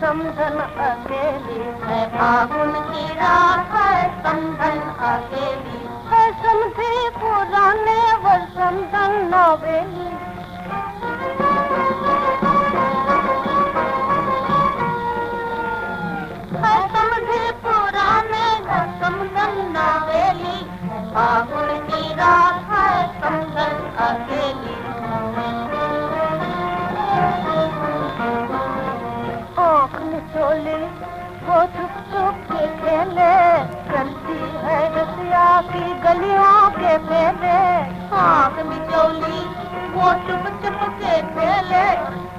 समझन अकेली है। फागुन की रात है, समझन अकेली है। समझे पुराने व समझन नवेली। है, समझे पुराने व समझन नवेली। फागुन की रात है, समझन अकेली चुप चुप के खेले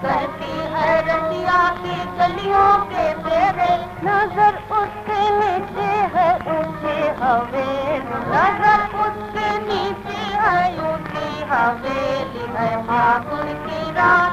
कहती है रसिया की गलियों के फेरे नज़र उसके नीचे है ऊँचे हवेली। नज़र उसके नीचे है ऊँची हवेली है। माकुल की रात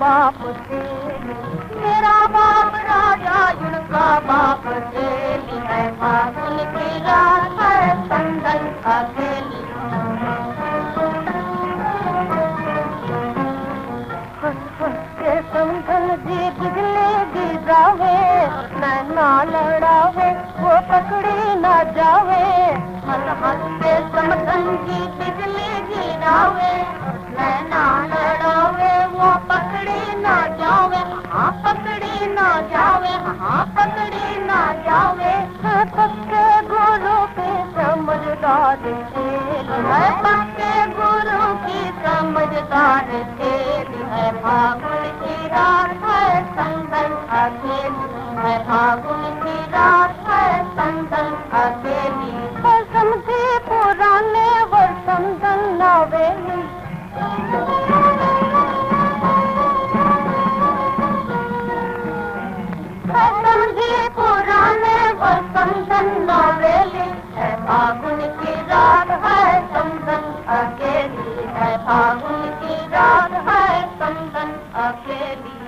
बाप तेली मेरा बाप राजा उनका बाप तेली है की है अकेली हंस हंस के जी नैना लड़ावे, वो पकड़ी ना जावे। हल हंस के ना जावे हाँ पकड़ी ना जावे। पक्के गुरु के समझदार है। पक्के गुरु की समझदार है। फागुन की रात है संगल अकेली है। फागुन की रात है संगल अकेली समझे पुराने व समझल फागुन की रात है चंदन अकेली है। फागुन की रात है चंदन अकेली